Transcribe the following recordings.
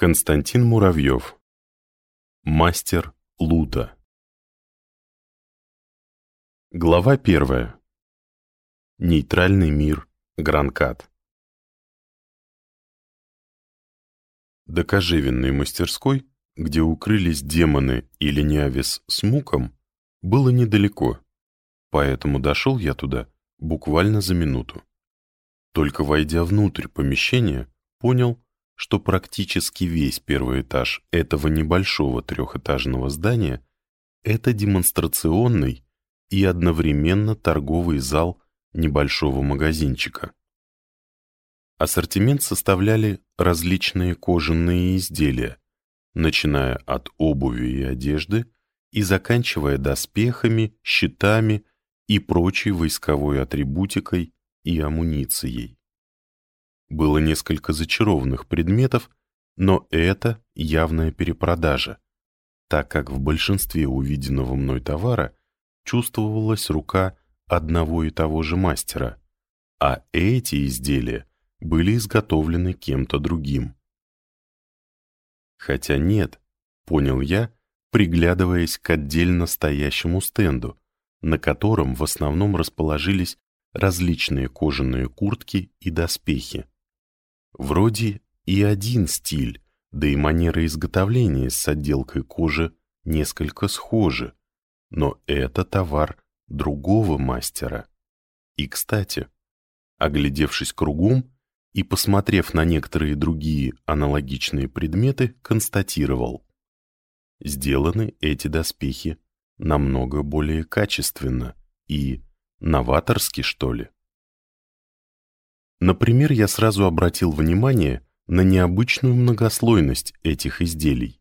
Константин Муравьев. Мастер Лута. Глава первая. Нейтральный мир Гранкат. До кожевенной мастерской, где укрылись демоны или Нявис с Муком, было недалеко, поэтому дошел я туда буквально за минуту. Только войдя внутрь помещения, понял, что практически весь первый этаж этого небольшого трехэтажного здания — это демонстрационный и одновременно торговый зал небольшого магазинчика. Ассортимент составляли различные кожаные изделия, начиная от обуви и одежды и заканчивая доспехами, щитами и прочей войсковой атрибутикой и амуницией. Было несколько зачарованных предметов, но это явная перепродажа, так как в большинстве увиденного мной товара чувствовалась рука одного и того же мастера, а эти изделия были изготовлены кем-то другим. Хотя нет, понял я, приглядываясь к отдельно стоящему стенду, на котором в основном расположились различные кожаные куртки и доспехи. Вроде и один стиль, да и манера изготовления с отделкой кожи несколько схожи, но это товар другого мастера. И, кстати, оглядевшись кругом и посмотрев на некоторые другие аналогичные предметы, констатировал. Сделаны эти доспехи намного более качественно и новаторски, что ли. Например, я сразу обратил внимание на необычную многослойность этих изделий,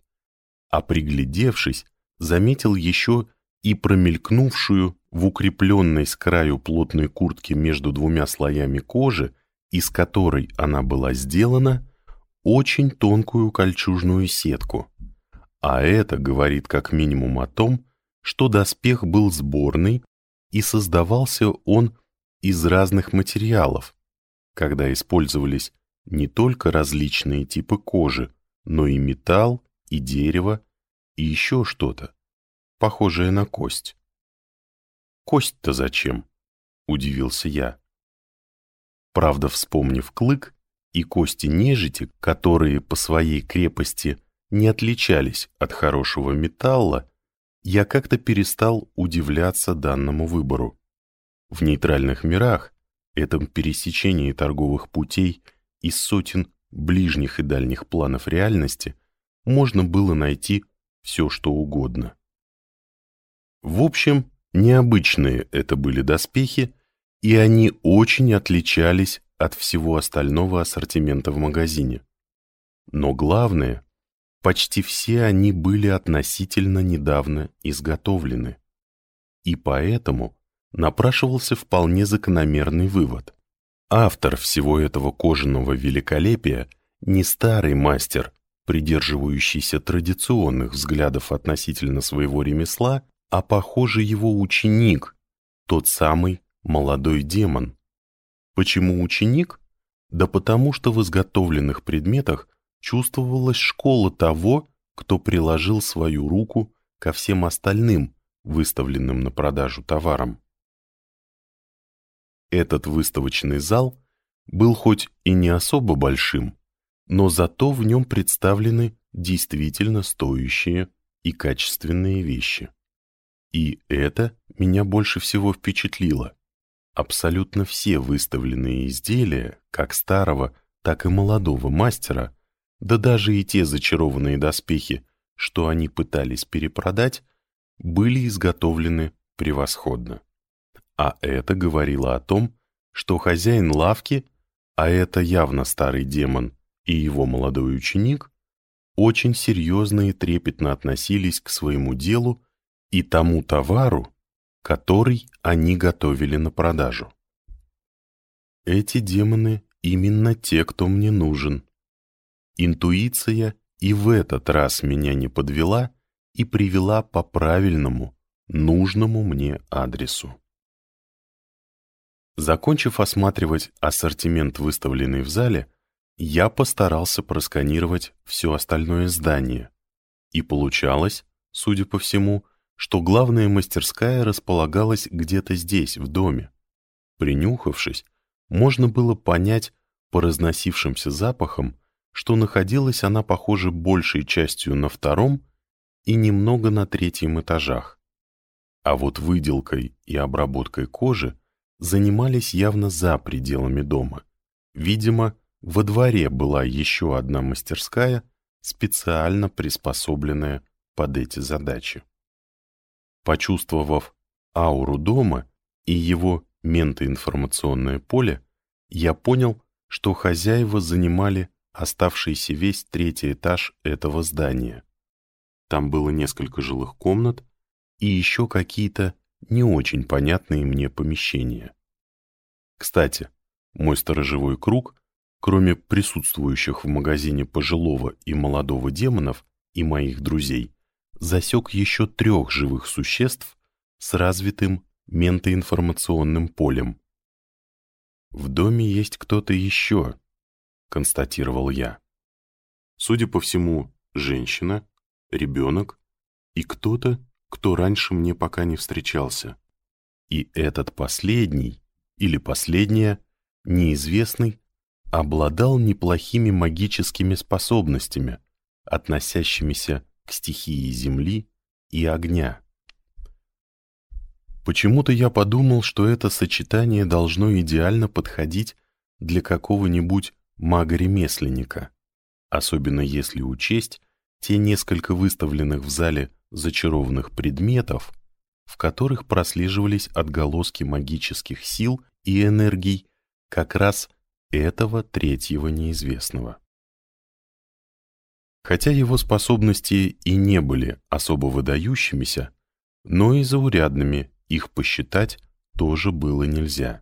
а приглядевшись, заметил еще и промелькнувшую в укрепленной с краю плотной куртки между двумя слоями кожи, из которой она была сделана, очень тонкую кольчужную сетку. А это говорит как минимум о том, что доспех был сборный и создавался он из разных материалов, когда использовались не только различные типы кожи, но и металл, и дерево, и еще что-то, похожее на кость. «Кость-то зачем?» — удивился я. Правда, вспомнив клык и кости нежити, которые по своей крепости не отличались от хорошего металла, я как-то перестал удивляться данному выбору. В нейтральных мирах этом пересечении торговых путей из сотен ближних и дальних планов реальности можно было найти все, что угодно. В общем, необычные это были доспехи, и они очень отличались от всего остального ассортимента в магазине. Но главное, почти все они были относительно недавно изготовлены. И поэтому напрашивался вполне закономерный вывод. Автор всего этого кожаного великолепия не старый мастер, придерживающийся традиционных взглядов относительно своего ремесла, а, похоже, его ученик, тот самый молодой демон. Почему ученик? Да потому что в изготовленных предметах чувствовалась школа того, кто приложил свою руку ко всем остальным, выставленным на продажу товарам. Этот выставочный зал был хоть и не особо большим, но зато в нем представлены действительно стоящие и качественные вещи. И это меня больше всего впечатлило. Абсолютно все выставленные изделия, как старого, так и молодого мастера, да даже и те зачарованные доспехи, что они пытались перепродать, были изготовлены превосходно. А это говорило о том, что хозяин лавки, а это явно старый демон и его молодой ученик, очень серьезно и трепетно относились к своему делу и тому товару, который они готовили на продажу. Эти демоны именно те, кто мне нужен. Интуиция и в этот раз меня не подвела и привела по правильному, нужному мне адресу. Закончив осматривать ассортимент, выставленный в зале, я постарался просканировать все остальное здание, и получалось, судя по всему, что главная мастерская располагалась где-то здесь, в доме. Принюхавшись, можно было понять по разносившимся запахам, что находилась она, похоже, большей частью на втором и немного на третьем этажах. А вот выделкой и обработкой кожи занимались явно за пределами дома. Видимо, во дворе была еще одна мастерская, специально приспособленная под эти задачи. Почувствовав ауру дома и его ментоинформационное поле, я понял, что хозяева занимали оставшийся весь третий этаж этого здания. Там было несколько жилых комнат и еще какие-то не очень понятные мне помещения. Кстати, мой сторожевой круг, кроме присутствующих в магазине пожилого и молодого демонов и моих друзей, засек еще трех живых существ с развитым ментоинформационным полем. «В доме есть кто-то еще», — констатировал я. Судя по всему, женщина, ребенок и кто-то, кто раньше мне пока не встречался. И этот последний, или последняя, неизвестный, обладал неплохими магическими способностями, относящимися к стихии земли и огня. Почему-то я подумал, что это сочетание должно идеально подходить для какого-нибудь мага-ремесленника, особенно если учесть те несколько выставленных в зале зачарованных предметов, в которых прослеживались отголоски магических сил и энергий как раз этого третьего неизвестного. Хотя его способности и не были особо выдающимися, но и заурядными их посчитать тоже было нельзя.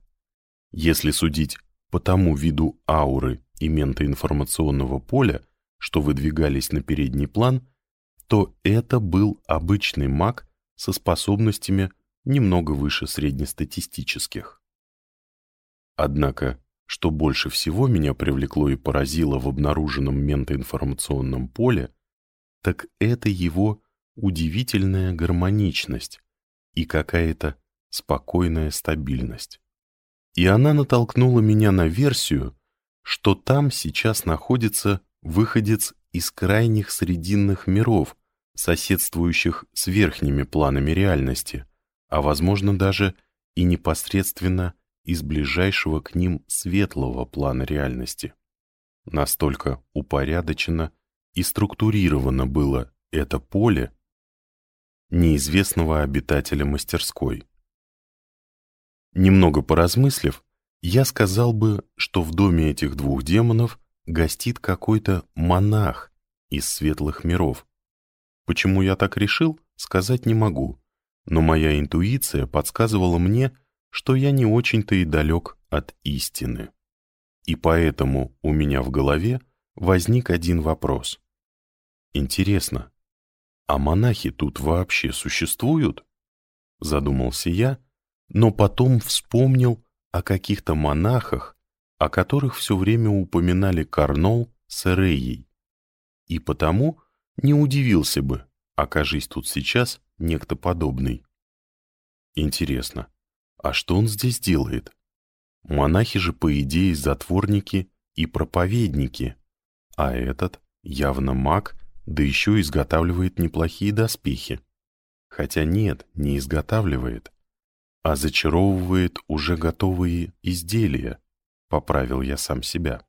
Если судить по тому виду ауры и ментоинформационного поля, что выдвигались на передний план, то это был обычный маг со способностями немного выше среднестатистических. Однако, что больше всего меня привлекло и поразило в обнаруженном ментоинформационном поле, так это его удивительная гармоничность и какая-то спокойная стабильность. И она натолкнула меня на версию, что там сейчас находится выходец из крайних срединных миров, соседствующих с верхними планами реальности, а возможно даже и непосредственно из ближайшего к ним светлого плана реальности. Настолько упорядочено и структурировано было это поле неизвестного обитателя мастерской. Немного поразмыслив, я сказал бы, что в доме этих двух демонов гостит какой-то монах из светлых миров. Почему я так решил, сказать не могу, но моя интуиция подсказывала мне, что я не очень-то и далек от истины. И поэтому у меня в голове возник один вопрос. Интересно, а монахи тут вообще существуют? Задумался я, но потом вспомнил о каких-то монахах, о которых все время упоминали Карнол с Эреей. И потому не удивился бы, окажись тут сейчас некто подобный. Интересно, а что он здесь делает? Монахи же, по идее, затворники и проповедники, а этот явно маг, да еще изготавливает неплохие доспехи. Хотя нет, не изготавливает, а зачаровывает уже готовые изделия, поправил я сам себя.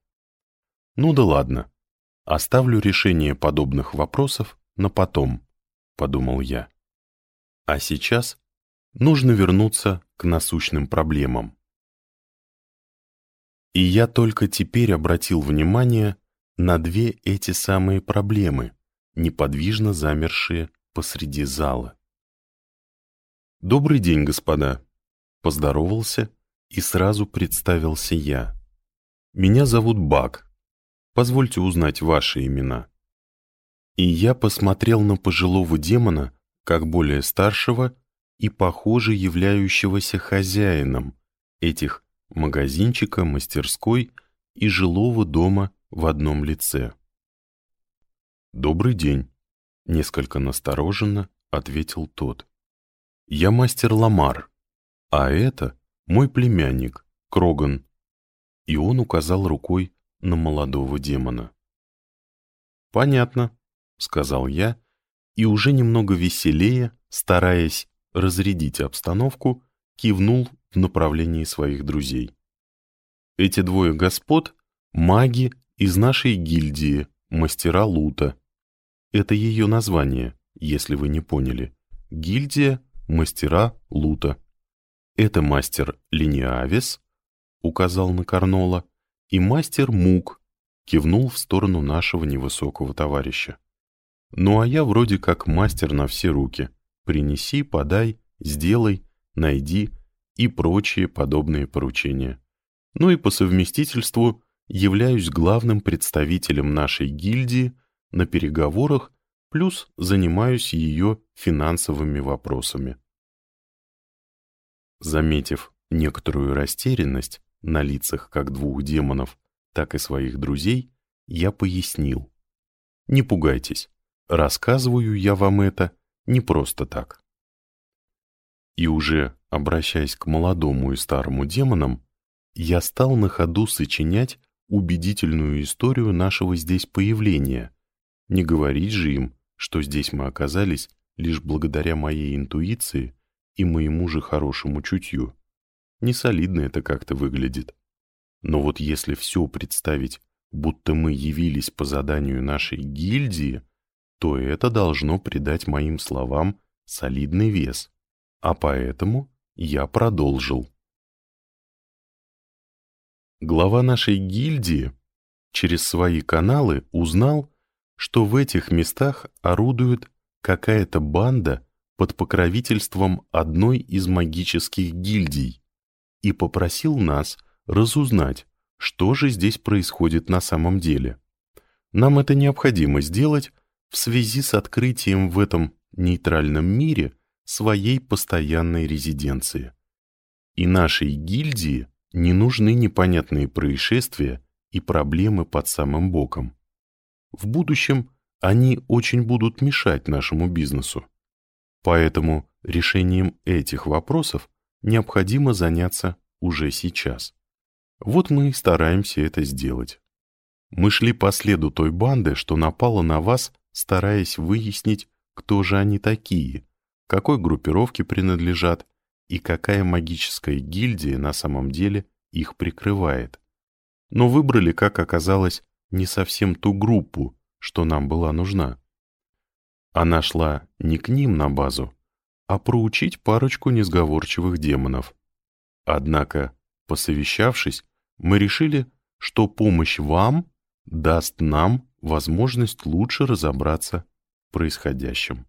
Ну да ладно, оставлю решение подобных вопросов на потом, подумал я. А сейчас нужно вернуться к насущным проблемам. И я только теперь обратил внимание на две эти самые проблемы, неподвижно замершие посреди зала. «Добрый день, господа!» Поздоровался и сразу представился я. «Меня зовут Бак. Позвольте узнать ваши имена». И я посмотрел на пожилого демона, как более старшего и, похоже, являющегося хозяином этих магазинчика, мастерской и жилого дома в одном лице. «Добрый день», — несколько настороженно ответил тот. «Я мастер Ламар, а это мой племянник, Кроган». И он указал рукой на молодого демона. «Понятно», — сказал я, и уже немного веселее, стараясь разрядить обстановку, кивнул в направлении своих друзей. Эти двое господ — маги из нашей гильдии, мастера лута. Это ее название, если вы не поняли. Гильдия мастера лута. Это мастер Линиавис, указал на Карнола, и мастер Мук, кивнул в сторону нашего невысокого товарища. Ну а я вроде как мастер на все руки. Принеси, подай, сделай, найди и прочие подобные поручения. Ну и по совместительству являюсь главным представителем нашей гильдии на переговорах, плюс занимаюсь ее финансовыми вопросами. Заметив некоторую растерянность на лицах как двух демонов, так и своих друзей, я пояснил. Не пугайтесь, рассказываю я вам это не просто так. И уже, обращаясь к молодому и старому демонам, я стал на ходу сочинять убедительную историю нашего здесь появления. Не говорить же им, что здесь мы оказались лишь благодаря моей интуиции и моему же хорошему чутью. Не солидно это как-то выглядит. Но вот если все представить, будто мы явились по заданию нашей гильдии, то это должно придать моим словам солидный вес. А поэтому я продолжил. Глава нашей гильдии через свои каналы узнал, что в этих местах орудует какая-то банда под покровительством одной из магических гильдий и попросил нас разузнать, что же здесь происходит на самом деле. Нам это необходимо сделать в связи с открытием в этом нейтральном мире своей постоянной резиденции. И нашей гильдии не нужны непонятные происшествия и проблемы под самым боком. В будущем они очень будут мешать нашему бизнесу. Поэтому решением этих вопросов необходимо заняться уже сейчас. Вот мы и стараемся это сделать. Мы шли по следу той банды, что напала на вас, стараясь выяснить, кто же они такие, какой группировке принадлежат и какая магическая гильдия на самом деле их прикрывает. Но выбрали, как оказалось, не совсем ту группу, что нам была нужна. Она шла не к ним на базу, а проучить парочку несговорчивых демонов. Однако, посовещавшись, мы решили, что помощь вам даст нам возможность лучше разобраться в происходящем.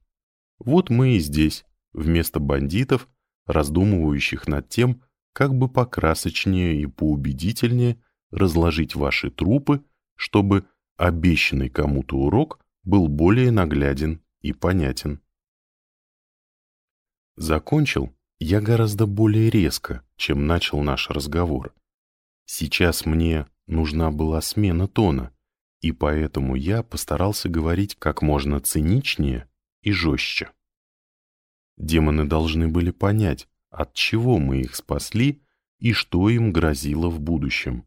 Вот мы и здесь, вместо бандитов, раздумывающих над тем, как бы покрасочнее и поубедительнее разложить ваши трупы, чтобы обещанный кому-то урок был более нагляден и понятен. Закончил я гораздо более резко, чем начал наш разговор. Сейчас мне нужна была смена тона, и поэтому я постарался говорить как можно циничнее и жестче. Демоны должны были понять, от чего мы их спасли и что им грозило в будущем.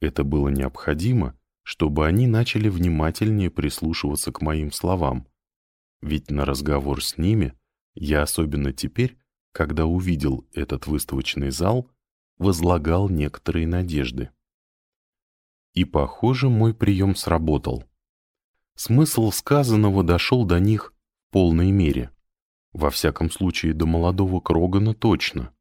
Это было необходимо, чтобы они начали внимательнее прислушиваться к моим словам. Ведь на разговор с ними я особенно теперь, когда увидел этот выставочный зал, возлагал некоторые надежды. И, похоже, мой прием сработал. Смысл сказанного дошел до них в полной мере. Во всяком случае, до молодого Крогана точно.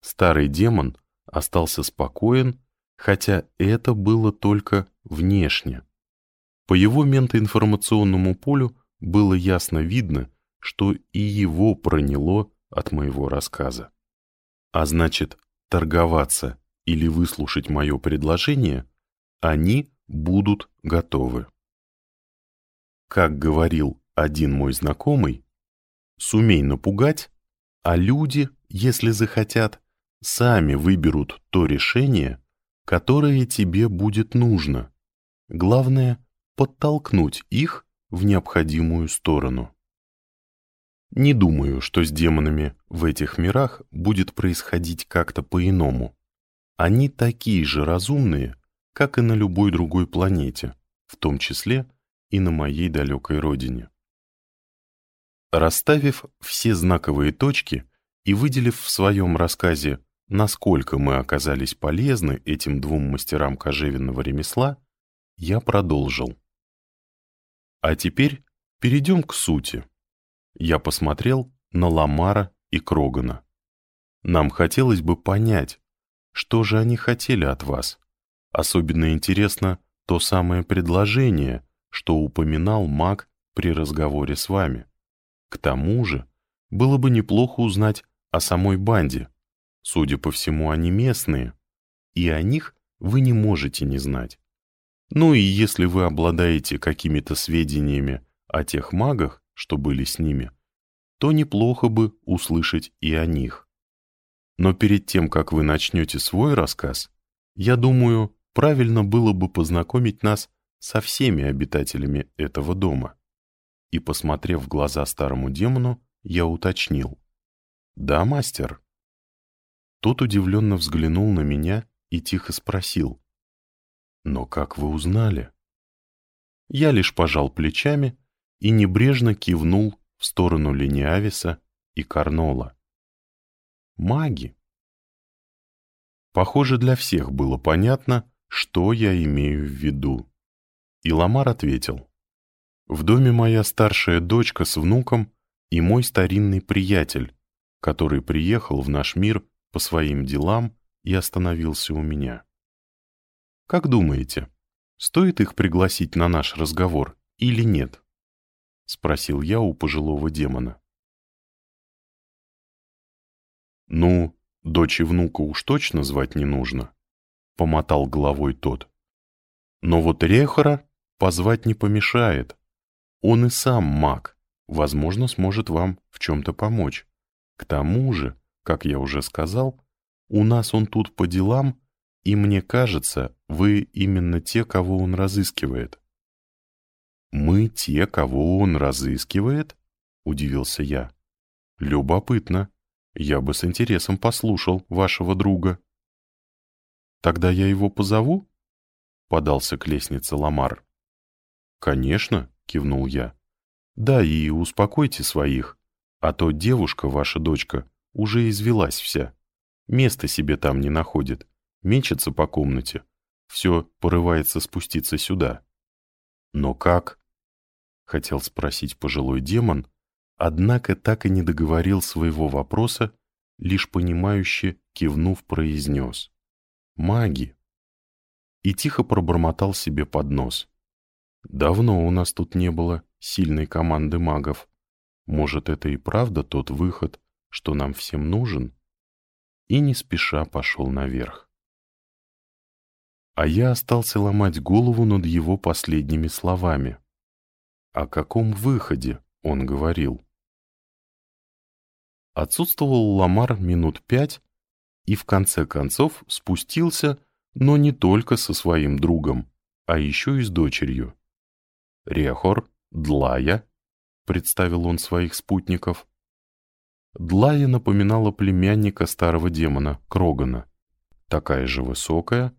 Старый демон остался спокоен, хотя это было только внешне. По его ментоинформационному полю было ясно видно, что и его проняло от моего рассказа. А значит, торговаться или выслушать мое предложение они будут готовы. Как говорил один мой знакомый, сумей напугать, а люди, если захотят, сами выберут то решение, которое тебе будет нужно, Главное — подтолкнуть их в необходимую сторону. Не думаю, что с демонами в этих мирах будет происходить как-то по-иному. Они такие же разумные, как и на любой другой планете, в том числе и на моей далекой родине. Расставив все знаковые точки и выделив в своем рассказе, насколько мы оказались полезны этим двум мастерам кожевенного ремесла, я продолжил. А теперь перейдем к сути. Я посмотрел на Ламара и Крогана. Нам хотелось бы понять, что же они хотели от вас. Особенно интересно то самое предложение, что упоминал маг при разговоре с вами. К тому же, было бы неплохо узнать о самой банде. Судя по всему, они местные, и о них вы не можете не знать. Ну и если вы обладаете какими-то сведениями о тех магах, что были с ними, то неплохо бы услышать и о них. Но перед тем, как вы начнете свой рассказ, я думаю, правильно было бы познакомить нас со всеми обитателями этого дома и, посмотрев в глаза старому демону, я уточнил. «Да, мастер?» Тот удивленно взглянул на меня и тихо спросил. «Но как вы узнали?» Я лишь пожал плечами и небрежно кивнул в сторону Лениависа и Карнола. «Маги!» Похоже, для всех было понятно, что я имею в виду. И Ламар ответил. В доме моя старшая дочка с внуком и мой старинный приятель, который приехал в наш мир по своим делам и остановился у меня. Как думаете, стоит их пригласить на наш разговор или нет? Спросил я у пожилого демона. Ну, дочь и внука уж точно звать не нужно, помотал головой тот. Но вот Рехора позвать не помешает. Он и сам маг, возможно, сможет вам в чем-то помочь. К тому же, как я уже сказал, у нас он тут по делам, и мне кажется, вы именно те, кого он разыскивает». «Мы те, кого он разыскивает?» — удивился я. «Любопытно. Я бы с интересом послушал вашего друга». «Тогда я его позову?» — подался к лестнице Ламар. «Конечно», — кивнул я. «Да, и успокойте своих, а то девушка, ваша дочка, уже извелась вся. Места себе там не находит, мечется по комнате, все порывается спуститься сюда». «Но как?» — хотел спросить пожилой демон, однако так и не договорил своего вопроса, лишь понимающе кивнув произнес. «Маги!» И тихо пробормотал себе под нос. Давно у нас тут не было сильной команды магов. Может, это и правда тот выход, что нам всем нужен? И не спеша пошел наверх. А я остался ломать голову над его последними словами. О каком выходе он говорил? Отсутствовал Ламар минут пять и в конце концов спустился, но не только со своим другом, а еще и с дочерью. Рехор, Длая, представил он своих спутников. Длая напоминала племянника старого демона, Крогана. Такая же высокая,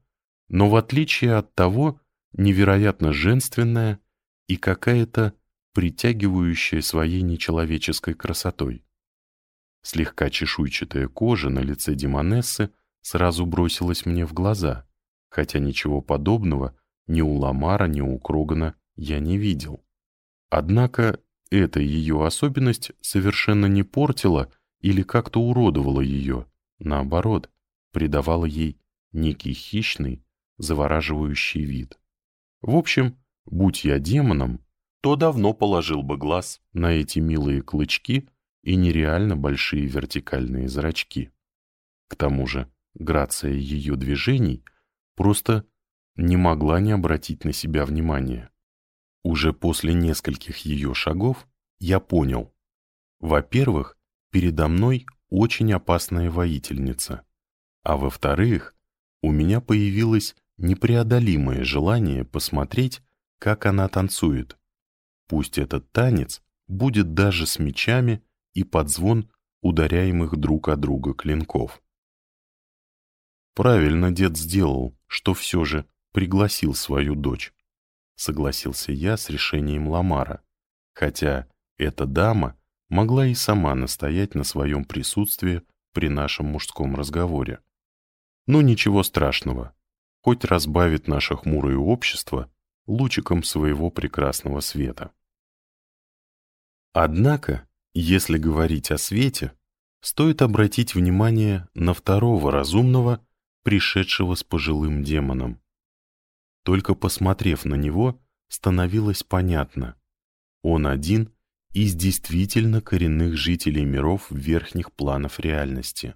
но в отличие от того, невероятно женственная и какая-то притягивающая своей нечеловеческой красотой. Слегка чешуйчатая кожа на лице демонессы сразу бросилась мне в глаза, хотя ничего подобного ни у Ламара, ни у Крогана я не видел. Однако эта ее особенность совершенно не портила или как-то уродовала ее, наоборот, придавала ей некий хищный, завораживающий вид. В общем, будь я демоном, то давно положил бы глаз на эти милые клычки и нереально большие вертикальные зрачки. К тому же грация ее движений просто не могла не обратить на себя внимания. Уже после нескольких ее шагов я понял. Во-первых, передо мной очень опасная воительница. А во-вторых, у меня появилась непреодолимое желание посмотреть, как она танцует. Пусть этот танец будет даже с мечами и под звон ударяемых друг о друга клинков. Правильно дед сделал, что все же пригласил свою дочь. Согласился я с решением Ламара, хотя эта дама могла и сама настоять на своем присутствии при нашем мужском разговоре. Но ничего страшного, хоть разбавит наше хмурое общество лучиком своего прекрасного света. Однако, если говорить о свете, стоит обратить внимание на второго разумного, пришедшего с пожилым демоном. Только посмотрев на него, становилось понятно. Он один из действительно коренных жителей миров верхних планов реальности.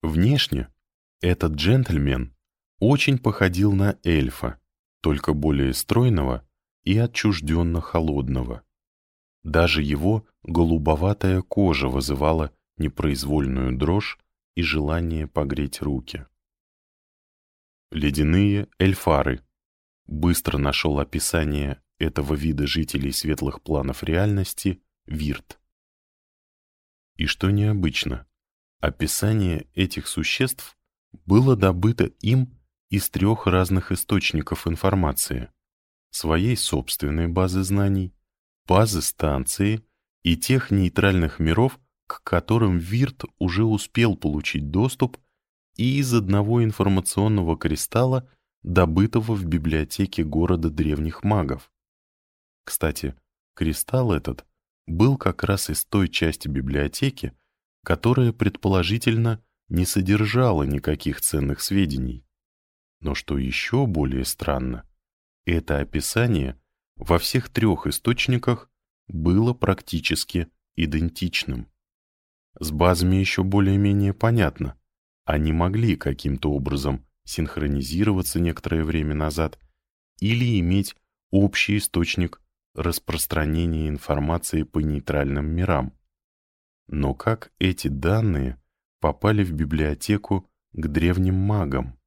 Внешне этот джентльмен очень походил на эльфа, только более стройного и отчужденно холодного. Даже его голубоватая кожа вызывала непроизвольную дрожь и желание погреть руки. Ледяные эльфары. Быстро нашел описание этого вида жителей светлых планов реальности Вирт. И что необычно, описание этих существ было добыто им из трех разных источников информации, своей собственной базы знаний, базы станции и тех нейтральных миров, к которым Вирт уже успел получить доступ и из одного информационного кристалла, добытого в библиотеке города древних магов. Кстати, кристалл этот был как раз из той части библиотеки, которая, предположительно, не содержала никаких ценных сведений. Но что еще более странно, это описание во всех трех источниках было практически идентичным. С базами еще более-менее понятно. Они могли каким-то образом синхронизироваться некоторое время назад или иметь общий источник распространения информации по нейтральным мирам. Но как эти данные попали в библиотеку к древним магам?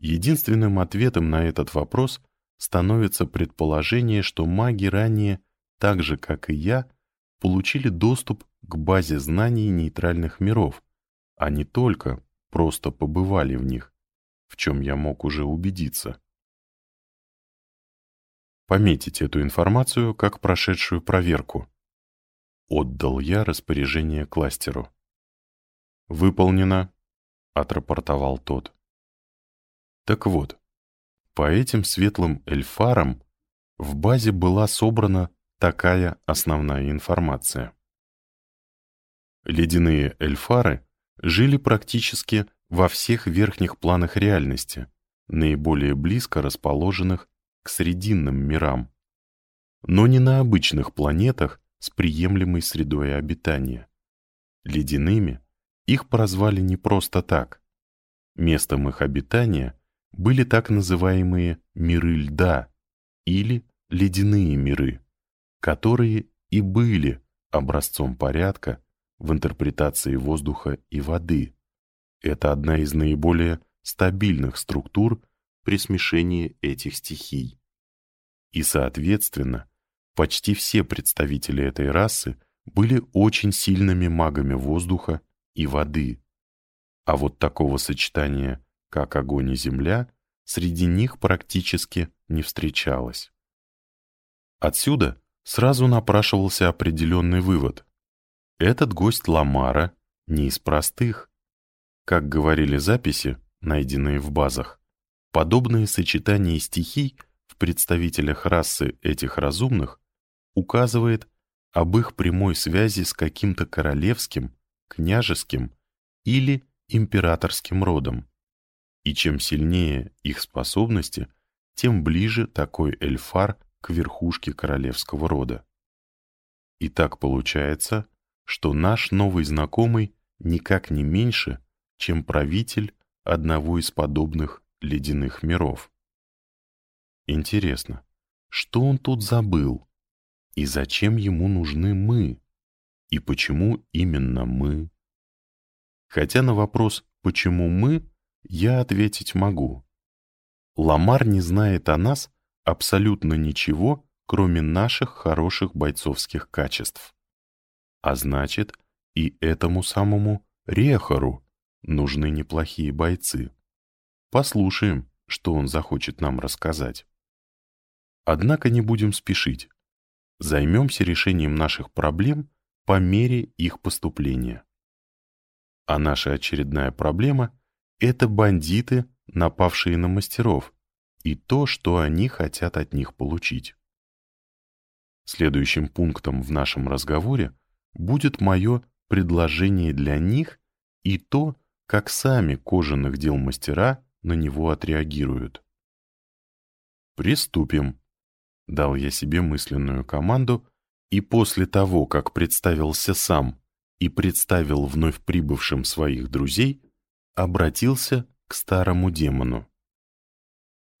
Единственным ответом на этот вопрос становится предположение, что маги ранее, так же как и я, получили доступ к базе знаний нейтральных миров, а не только просто побывали в них, в чем я мог уже убедиться. Пометить эту информацию как прошедшую проверку. Отдал я распоряжение кластеру. «Выполнено», — отрапортовал тот. Так вот, по этим светлым эльфарам в базе была собрана такая основная информация. Ледяные эльфары жили практически во всех верхних планах реальности, наиболее близко расположенных к срединным мирам, но не на обычных планетах с приемлемой средой обитания. Ледяными их прозвали не просто так. Местом их обитания были так называемые «миры льда» или «ледяные миры», которые и были образцом порядка в интерпретации воздуха и воды. Это одна из наиболее стабильных структур при смешении этих стихий. И, соответственно, почти все представители этой расы были очень сильными магами воздуха и воды. А вот такого сочетания как огонь и земля, среди них практически не встречалось. Отсюда сразу напрашивался определенный вывод. Этот гость Ламара не из простых. Как говорили записи, найденные в базах, подобное сочетание стихий в представителях расы этих разумных указывает об их прямой связи с каким-то королевским, княжеским или императорским родом. И чем сильнее их способности, тем ближе такой эльфар к верхушке королевского рода. И так получается, что наш новый знакомый никак не меньше, чем правитель одного из подобных ледяных миров. Интересно, что он тут забыл? И зачем ему нужны мы? И почему именно мы? Хотя на вопрос «почему мы?» Я ответить могу. Ламар не знает о нас абсолютно ничего, кроме наших хороших бойцовских качеств. А значит, и этому самому Рехару нужны неплохие бойцы. Послушаем, что он захочет нам рассказать. Однако не будем спешить. Займемся решением наших проблем по мере их поступления. А наша очередная проблема — это бандиты, напавшие на мастеров, и то, что они хотят от них получить. Следующим пунктом в нашем разговоре будет мое предложение для них и то, как сами кожаных дел мастера на него отреагируют. «Приступим», — дал я себе мысленную команду, и после того, как представился сам и представил вновь прибывшим своих друзей, обратился к старому демону.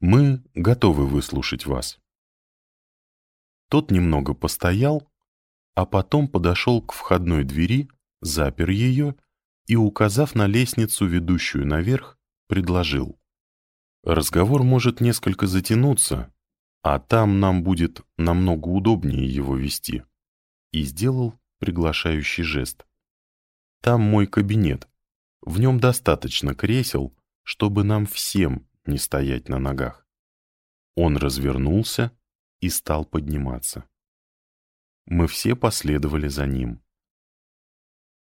«Мы готовы выслушать вас». Тот немного постоял, а потом подошел к входной двери, запер ее и, указав на лестницу, ведущую наверх, предложил. «Разговор может несколько затянуться, а там нам будет намного удобнее его вести». И сделал приглашающий жест. «Там мой кабинет. В нем достаточно кресел, чтобы нам всем не стоять на ногах». Он развернулся и стал подниматься. Мы все последовали за ним.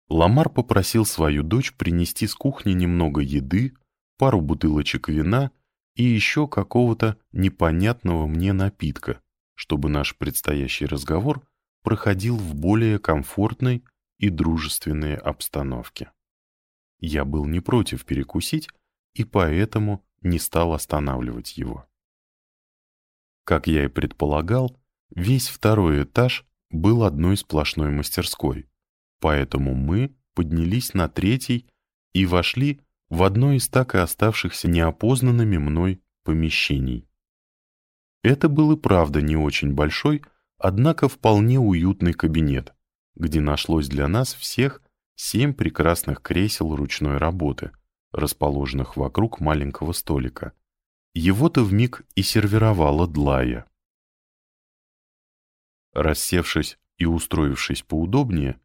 Ламар попросил свою дочь принести с кухни немного еды, пару бутылочек вина и еще какого-то непонятного мне напитка, чтобы наш предстоящий разговор проходил в более комфортной и дружественной обстановке. Я был не против перекусить и поэтому не стал останавливать его. Как я и предполагал, весь второй этаж был одной сплошной мастерской, поэтому мы поднялись на третий и вошли в одно из так и оставшихся неопознанными мной помещений. Это был и правда не очень большой, однако вполне уютный кабинет, где нашлось для нас всех семь прекрасных кресел ручной работы, расположенных вокруг маленького столика, его-то вмиг и сервировала Длая. Рассевшись и устроившись поудобнее,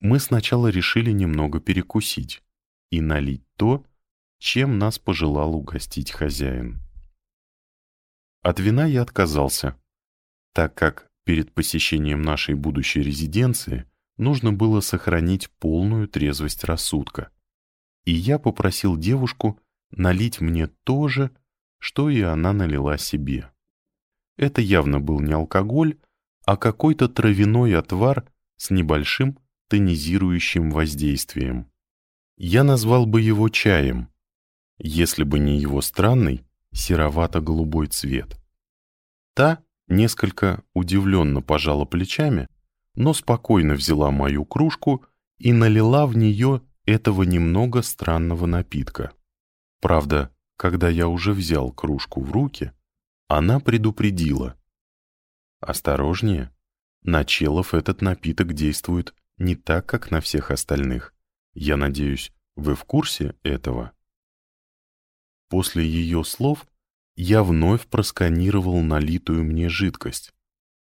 мы сначала решили немного перекусить и налить то, чем нас пожелал угостить хозяин. От вина я отказался, так как перед посещением нашей будущей резиденции нужно было сохранить полную трезвость рассудка, и я попросил девушку налить мне то же, что и она налила себе. Это явно был не алкоголь, а какой-то травяной отвар с небольшим тонизирующим воздействием. Я назвал бы его чаем, если бы не его странный серовато-голубой цвет. Та несколько удивленно пожала плечами, но спокойно взяла мою кружку и налила в нее этого немного странного напитка. Правда, когда я уже взял кружку в руки, она предупредила. «Осторожнее, на челов этот напиток действует не так, как на всех остальных. Я надеюсь, вы в курсе этого?» После ее слов я вновь просканировал налитую мне жидкость.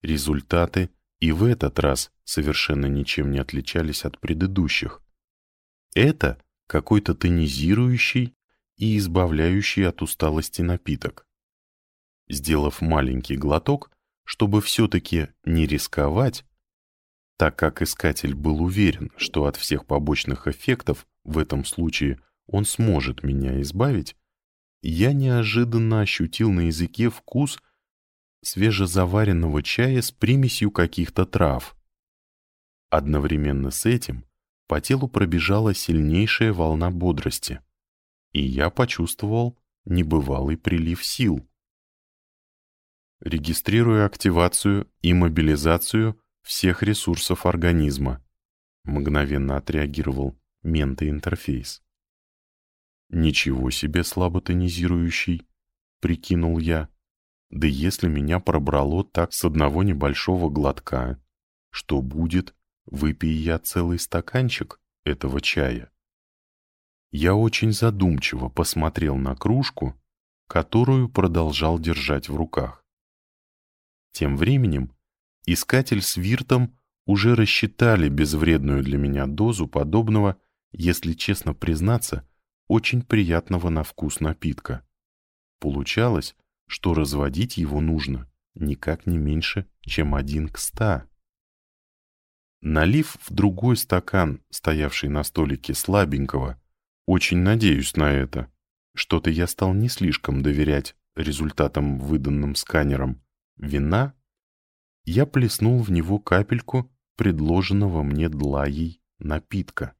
Результаты и в этот раз совершенно ничем не отличались от предыдущих. Это какой-то тонизирующий и избавляющий от усталости напиток. Сделав маленький глоток, чтобы все-таки не рисковать, так как искатель был уверен, что от всех побочных эффектов в этом случае он сможет меня избавить, я неожиданно ощутил на языке вкус свежезаваренного чая с примесью каких-то трав. Одновременно с этим по телу пробежала сильнейшая волна бодрости и я почувствовал небывалый прилив сил. Регистрирую активацию и мобилизацию всех ресурсов организма, мгновенно отреагировал ментоинтерфейс. «Ничего себе слабо тонизирующий», — прикинул я. «Да если меня пробрало так с одного небольшого глотка, что будет, выпей я целый стаканчик этого чая?» Я очень задумчиво посмотрел на кружку которую продолжал держать в руках. Тем временем искатель с виртом уже рассчитали безвредную для меня дозу подобного, если честно признаться, очень приятного на вкус напитка. Получалось, что разводить его нужно никак не меньше, чем один к ста. Налив в другой стакан, стоявший на столике слабенького, очень надеюсь на это, что-то я стал не слишком доверять результатам, выданным сканером, вина, я плеснул в него капельку предложенного мне длаей напитка.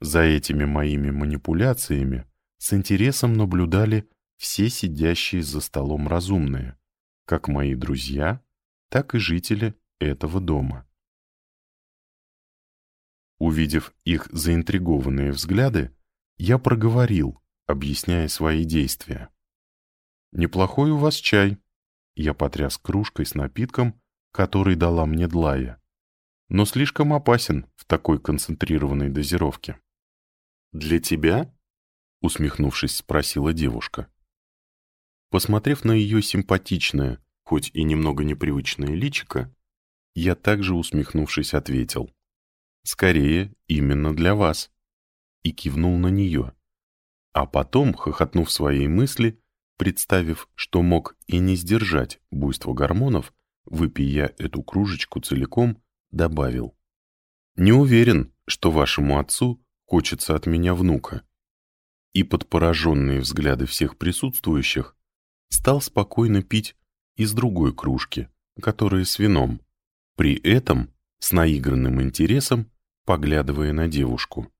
За этими моими манипуляциями с интересом наблюдали все сидящие за столом разумные, как мои друзья, так и жители этого дома. Увидев их заинтригованные взгляды, я проговорил, объясняя свои действия. «Неплохой у вас чай», — я потряс кружкой с напитком, который дала мне Длая, но слишком опасен в такой концентрированной дозировке. «Для тебя?» — усмехнувшись, спросила девушка. Посмотрев на ее симпатичное, хоть и немного непривычное личико, я также, усмехнувшись, ответил. «Скорее, именно для вас». И кивнул на нее. А потом, хохотнув своей мысли, представив, что мог и не сдержать буйство гормонов, выпия эту кружечку целиком, добавил. «Не уверен, что вашему отцу хочется от меня внука». И под пораженные взгляды всех присутствующих стал спокойно пить из другой кружки, которая с вином, при этом с наигранным интересом поглядывая на девушку.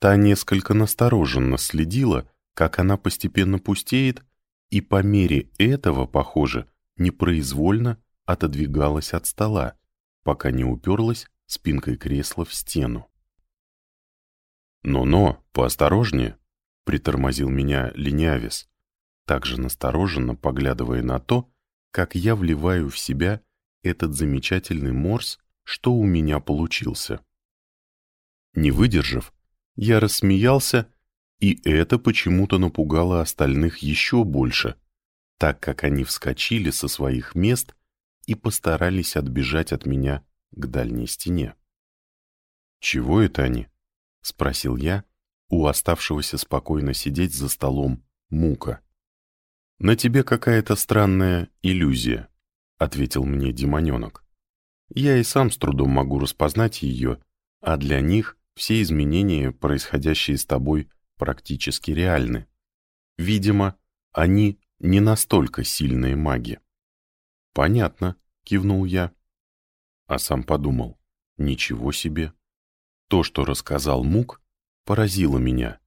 Та несколько настороженно следила, как она постепенно пустеет, и по мере этого, похоже, непроизвольно отодвигалась от стола, пока не уперлась спинкой кресла в стену. «Но-но, поосторожнее!» — притормозил меня Ленявис, также настороженно поглядывая на то, как я вливаю в себя этот замечательный морс, что у меня получился. Не выдержав, я рассмеялся, и это почему-то напугало остальных еще больше, так как они вскочили со своих мест и постарались отбежать от меня к дальней стене. «Чего это они?» — спросил я у оставшегося спокойно сидеть за столом Мука. «На тебе какая-то странная иллюзия», — ответил мне демоненок. «Я и сам с трудом могу распознать ее, а для них все изменения, происходящие с тобой, практически реальны. Видимо, они не настолько сильные маги». «Понятно», — кивнул я. А сам подумал, «Ничего себе!» То, что рассказал Мук, поразило меня.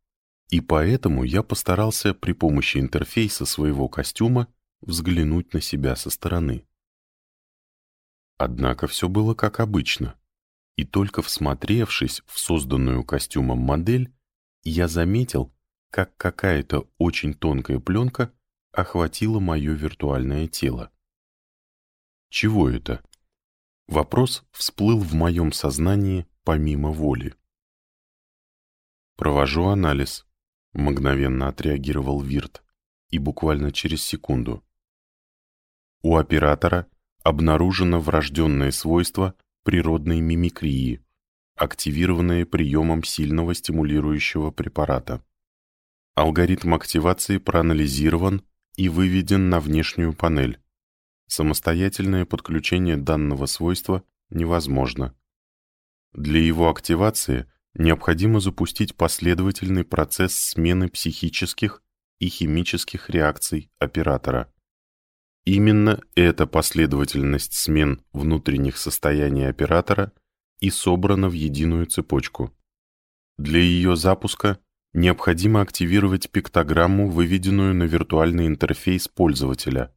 И поэтому я постарался при помощи интерфейса своего костюма взглянуть на себя со стороны. Однако все было как обычно, и только всмотревшись в созданную костюмом модель, я заметил, как какая-то очень тонкая пленка охватила мое виртуальное тело. Чего это? Вопрос всплыл в моем сознании помимо воли. Провожу анализ, Мгновенно отреагировал Вирт, и буквально через секунду. У оператора обнаружено врожденное свойство природной мимикрии, активированное приемом сильного стимулирующего препарата. Алгоритм активации проанализирован и выведен на внешнюю панель. Самостоятельное подключение данного свойства невозможно. Для его активации – необходимо запустить последовательный процесс смены психических и химических реакций оператора. Именно эта последовательность смен внутренних состояний оператора и собрана в единую цепочку. Для ее запуска необходимо активировать пиктограмму, выведенную на виртуальный интерфейс пользователя.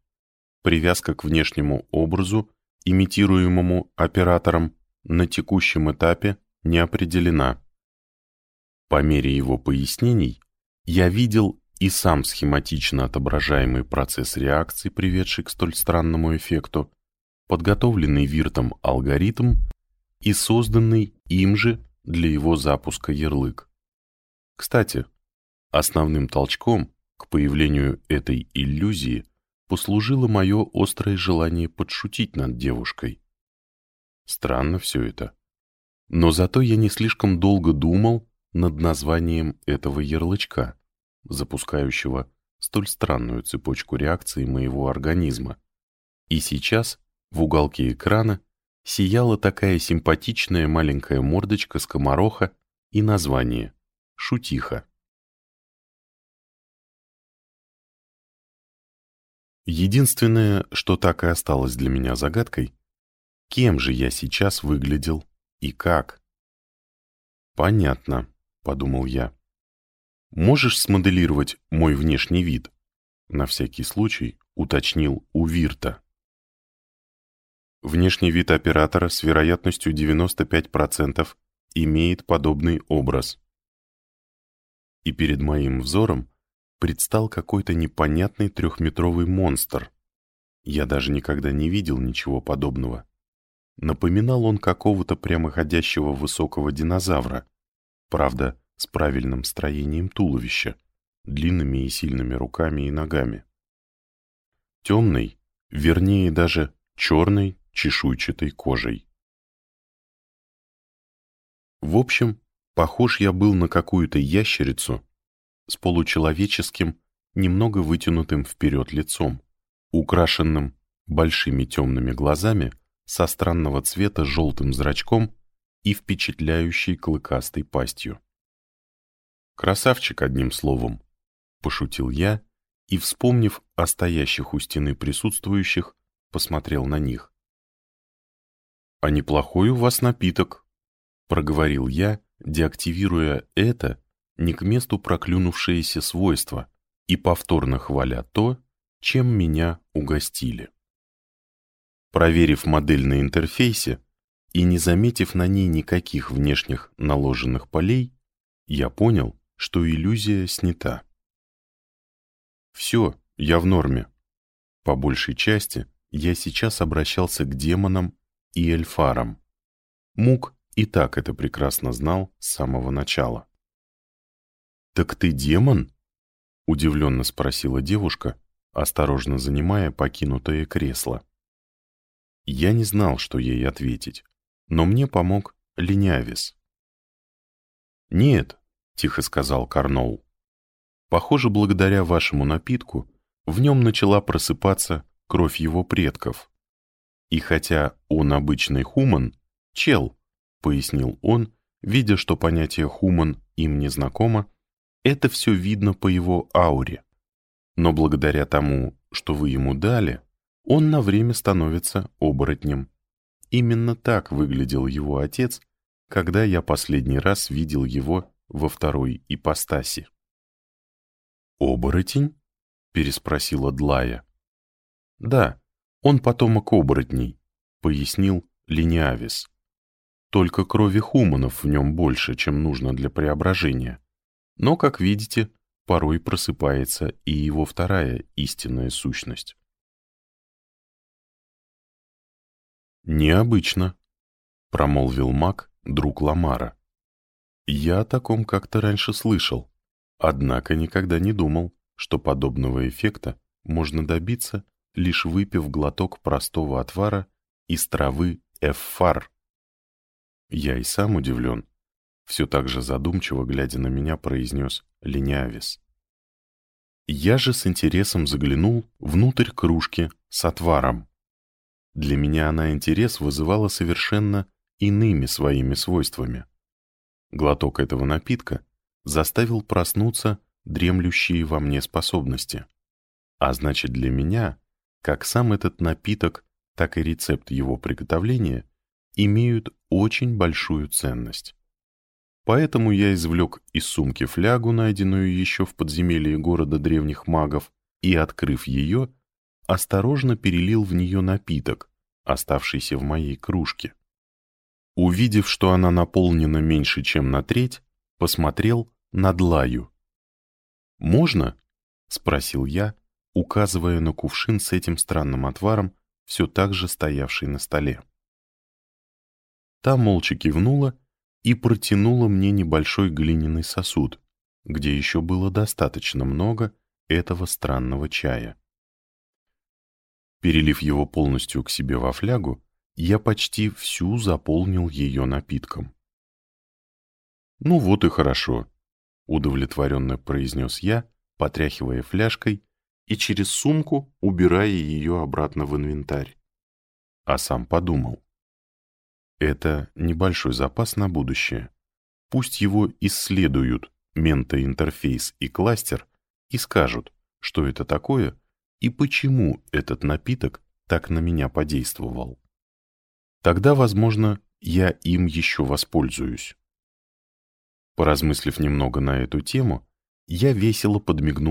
Привязка к внешнему образу, имитируемому оператором, на текущем этапе не определена. По мере его пояснений я видел и сам схематично отображаемый процесс реакции, приведший к столь странному эффекту, подготовленный Виртом алгоритм и созданный им же для его запуска ярлык. Кстати, основным толчком к появлению этой иллюзии послужило мое острое желание подшутить над девушкой. Странно все это. Но зато я не слишком долго думал над названием этого ярлычка, запускающего столь странную цепочку реакций моего организма. И сейчас в уголке экрана сияла такая симпатичная маленькая мордочка скомороха и название «Шутиха». Единственное, что так и осталось для меня загадкой, кем же я сейчас выглядел и как? «Понятно», — подумал я. «Можешь смоделировать мой внешний вид?» На всякий случай уточнил у Вирта. Внешний вид оператора с вероятностью 95% имеет подобный образ. И перед моим взором предстал какой-то непонятный трехметровый монстр. Я даже никогда не видел ничего подобного. Напоминал он какого-то прямоходящего высокого динозавра, правда, с правильным строением туловища, длинными и сильными руками и ногами. Темный, вернее даже черной чешуйчатой кожей. В общем, похож я был на какую-то ящерицу с получеловеческим, немного вытянутым вперед лицом, украшенным большими темными глазами со странного цвета желтым зрачком и впечатляющей клыкастой пастью. «Красавчик, одним словом», — пошутил я и, вспомнив о стоящих у стены присутствующих, посмотрел на них. «А неплохой у вас напиток», — проговорил я, деактивируя это не к месту проклюнувшееся свойство и повторно хваля то, чем меня угостили. Проверив модель на интерфейсе и не заметив на ней никаких внешних наложенных полей, я понял, что иллюзия снята. Все, я в норме. По большей части я сейчас обращался к демонам и эльфарам. Мук и так это прекрасно знал с самого начала. «Так ты демон?» — удивленно спросила девушка, осторожно занимая покинутое кресло. Я не знал, что ей ответить, но мне помог Линявис. «Нет», — тихо сказал Карноу. «Похоже, благодаря вашему напитку в нем начала просыпаться кровь его предков. И хотя он обычный хуман, чел, пояснил он, видя, что понятие хуман им не знакомо, это все видно по его ауре. Но благодаря тому, что вы ему дали, он на время становится оборотнем. Именно так выглядел его отец, когда я последний раз видел его во второй ипостаси. «Оборотень?» — переспросила Длая. «Да, он потомок оборотней», — пояснил Линиавис. «Только крови хуманов в нем больше, чем нужно для преображения. Но, как видите, порой просыпается и его вторая истинная сущность». «Необычно», — промолвил маг, друг Ламара. «Я о таком как-то раньше слышал, однако никогда не думал, что подобного эффекта можно добиться лишь выпив глоток простого отвара из травы эффар. Я и сам удивлен. Все так же задумчиво, глядя на меня, произнес Линявис. Я же с интересом заглянул внутрь кружки с отваром. Для меня она интерес вызывала совершенно иными своими свойствами. Глоток этого напитка заставил проснуться дремлющие во мне способности. А значит, для меня как сам этот напиток, так и рецепт его приготовления имеют очень большую ценность. Поэтому я извлек из сумки флягу, найденную еще в подземелье города древних магов, и, открыв ее, осторожно перелил в нее напиток, оставшийся в моей кружке. Увидев, что она наполнена меньше, чем на треть, посмотрел на Длаю. «Можно?» — спросил я, указывая на кувшин с этим странным отваром, все так же стоявший на столе. Та молча кивнула и протянула мне небольшой глиняный сосуд, где еще было достаточно много этого странного чая. Перелив его полностью к себе во флягу, я почти всю заполнил ее напитком. «Ну вот и хорошо», — удовлетворенно произнес я, потряхивая фляжкой и через сумку убирая ее обратно в инвентарь. А сам подумал. Это небольшой запас на будущее. Пусть его исследуют ментоинтерфейс и кластер и скажут, что это такое и почему этот напиток так на меня подействовал. Тогда, возможно, я им еще воспользуюсь. Поразмыслив немного на эту тему, я весело подмигнул